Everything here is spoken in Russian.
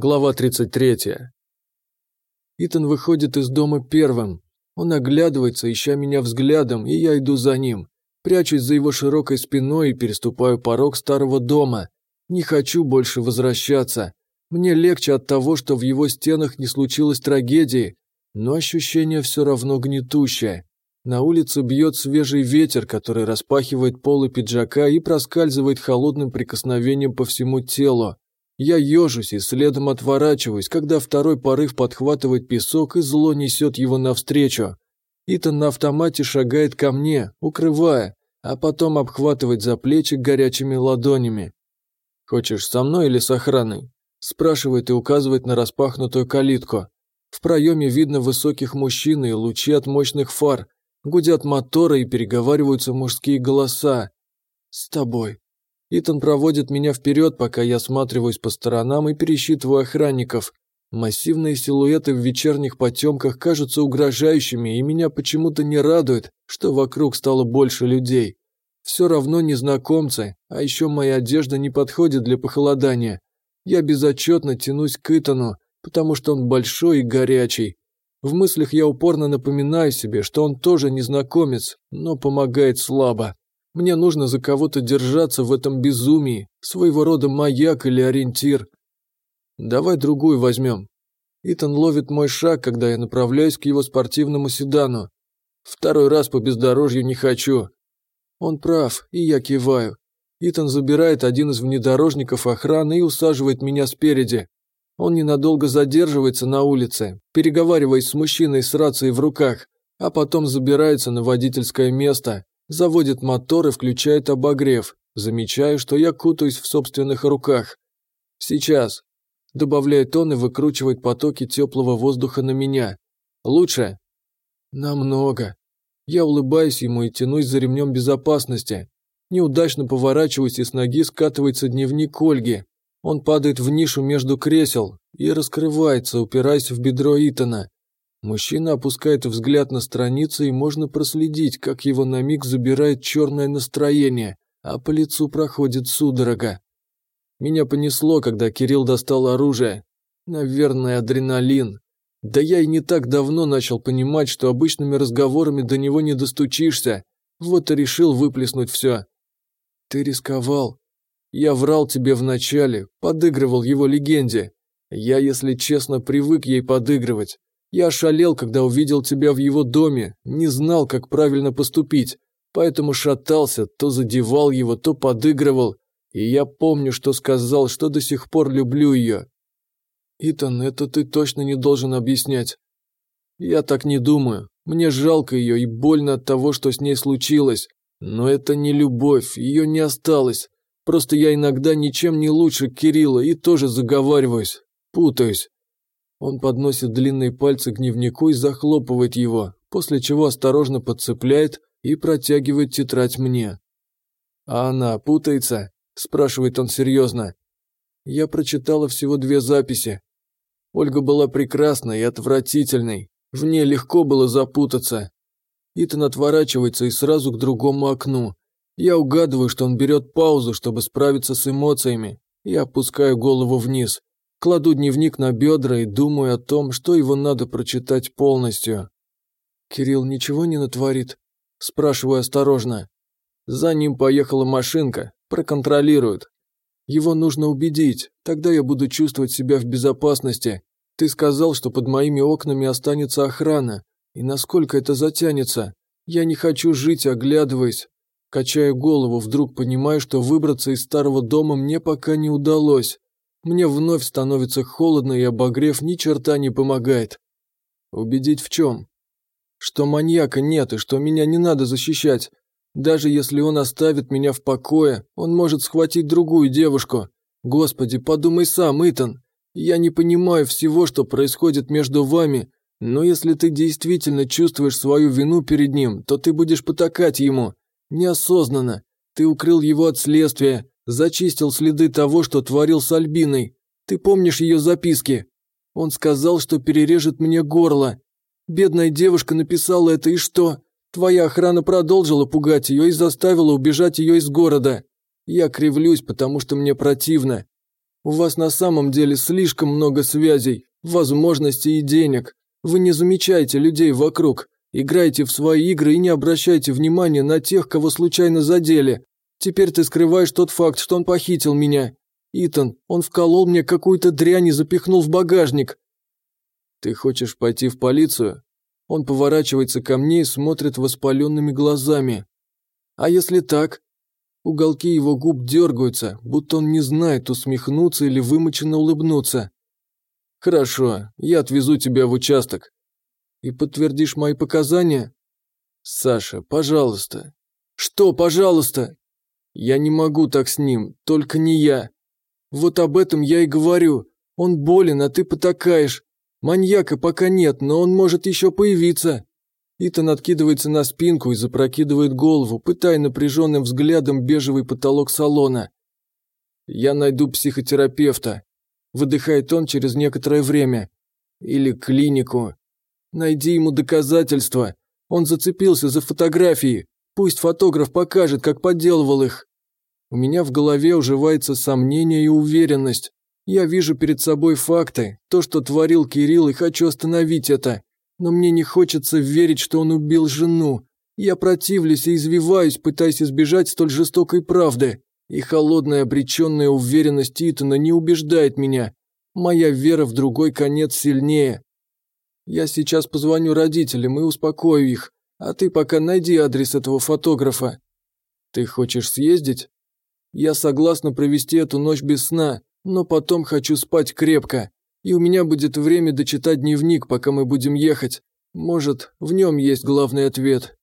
Глава 33. Итан выходит из дома первым. Он оглядывается, ища меня взглядом, и я иду за ним. Прячусь за его широкой спиной и переступаю порог старого дома. Не хочу больше возвращаться. Мне легче от того, что в его стенах не случилось трагедии, но ощущение все равно гнетущее. На улице бьет свежий ветер, который распахивает полы пиджака и проскальзывает холодным прикосновением по всему телу. Я ежусь и следом отворачиваюсь, когда второй порыв подхватывает песок и зло несет его навстречу. Итан на автомате шагает ко мне, укрывая, а потом обхватывает за плечи горячими ладонями. «Хочешь со мной или с охраной?» спрашивает и указывает на распахнутую калитку. В проеме видно высоких мужчин и лучи от мощных фар. Гудят моторы и переговариваются мужские голоса. «С тобой», Итан проводит меня вперед, пока я осматриваюсь по сторонам и пересчитываю охранников. Массивные силуэты в вечерних потемках кажутся угрожающими, и меня почему-то не радует, что вокруг стало больше людей. Все равно незнакомцы, а еще моя одежда не подходит для похолодания. Я безотчетно тянусь к Итану, потому что он большой и горячий. В мыслях я упорно напоминаю себе, что он тоже незнакомец, но помогает слабо. Мне нужно за кого-то держаться в этом безумии, своего рода маяк или ориентир. Давай другую возьмем. Итан ловит мой шаг, когда я направляюсь к его спортивному седану. Второй раз по бездорожью не хочу. Он прав, и я киваю. Итан забирает один из внедорожников охраны и усаживает меня спереди. Он ненадолго задерживается на улице, переговариваясь с мужчиной с рацией в руках, а потом забирается на водительское место, Заводит мотор и включает обогрев. Замечаю, что я кутаюсь в собственных руках. Сейчас. Добавляет он и выкручивает потоки теплого воздуха на меня. Лучше? Намного. Я улыбаюсь ему и тянусь за ремнем безопасности. Неудачно поворачиваюсь и с ноги скатывается дневник Ольги. Он падает в нишу между кресел и раскрывается, упираясь в бедро Итана. Мужчина опускает взгляд на страницу, и можно проследить, как его на миг забирает черное настроение, а по лицу проходит судорога. Меня понесло, когда Кирилл достал оружие. Наверное, адреналин. Да я и не так давно начал понимать, что обычными разговорами до него не достучишься. Вот и решил выплеснуть все. Ты рисковал. Я врал тебе вначале, подыгрывал его легенде. Я, если честно, привык ей подыгрывать. Я ошалел, когда увидел тебя в его доме, не знал, как правильно поступить, поэтому шатался, то задевал его, то подыгрывал, и я помню, что сказал, что до сих пор люблю ее. Итан, это ты точно не должен объяснять. Я так не думаю. Мне жалко ее и больно от того, что с ней случилось. Но это не любовь, ее не осталось. Просто я иногда ничем не лучше Кирилла и тоже заговариваюсь, путаюсь. Он подносит длинные пальцы к дневнику и захлопывает его, после чего осторожно подцепляет и протягивает тетрадь мне. «А она путается?» – спрашивает он серьезно. Я прочитала всего две записи. Ольга была прекрасной и отвратительной. В ней легко было запутаться. Итан отворачивается и сразу к другому окну. Я угадываю, что он берет паузу, чтобы справиться с эмоциями, и опускаю голову вниз. Кладу дневник на бедра и думаю о том, что его надо прочитать полностью. «Кирилл ничего не натворит?» Спрашиваю осторожно. За ним поехала машинка, проконтролирует. Его нужно убедить, тогда я буду чувствовать себя в безопасности. Ты сказал, что под моими окнами останется охрана. И насколько это затянется? Я не хочу жить, оглядываясь. Качая голову, вдруг понимаю, что выбраться из старого дома мне пока не удалось. Мне вновь становится холодно, и обогрев ни черта не помогает. Убедить в чем? Что маньяка нет, и что меня не надо защищать. Даже если он оставит меня в покое, он может схватить другую девушку. Господи, подумай сам, Итан. Я не понимаю всего, что происходит между вами, но если ты действительно чувствуешь свою вину перед ним, то ты будешь потакать ему. Неосознанно. Ты укрыл его от следствия, Зачистил следы того, что творил с Альбиной. Ты помнишь ее записки? Он сказал, что перережет мне горло. Бедная девушка написала это, и что? Твоя охрана продолжила пугать ее и заставила убежать ее из города. Я кривлюсь, потому что мне противно. У вас на самом деле слишком много связей, возможностей и денег. Вы не замечаете людей вокруг, играйте в свои игры и не обращайте внимания на тех, кого случайно задели. Теперь ты скрываешь тот факт, что он похитил меня. Итан, он вколол мне какую-то дрянь и запихнул в багажник. Ты хочешь пойти в полицию? Он поворачивается ко мне и смотрит воспаленными глазами. А если так? Уголки его губ дергаются, будто он не знает, усмехнуться или вымученно улыбнуться. «Хорошо, я отвезу тебя в участок. И подтвердишь мои показания?» «Саша, пожалуйста». «Что, пожалуйста?» «Я не могу так с ним, только не я. Вот об этом я и говорю. Он болен, а ты потакаешь. Маньяка пока нет, но он может еще появиться». Итан откидывается на спинку и запрокидывает голову, пытая напряженным взглядом бежевый потолок салона. «Я найду психотерапевта», – выдыхает он через некоторое время. «Или клинику. Найди ему доказательства. Он зацепился за фотографии. Пусть фотограф покажет, как подделывал их». У меня в голове уживается сомнение и уверенность. Я вижу перед собой факты, то, что творил Кирилл, и хочу остановить это. Но мне не хочется верить, что он убил жену. Я противлюсь и извиваюсь, пытаясь избежать столь жестокой правды. И холодная обреченная уверенность Итана не убеждает меня. Моя вера в другой конец сильнее. Я сейчас позвоню родителям и успокою их, а ты пока найди адрес этого фотографа. Ты хочешь съездить? Я согласна провести эту ночь без сна, но потом хочу спать крепко. И у меня будет время дочитать дневник, пока мы будем ехать. Может, в нем есть главный ответ.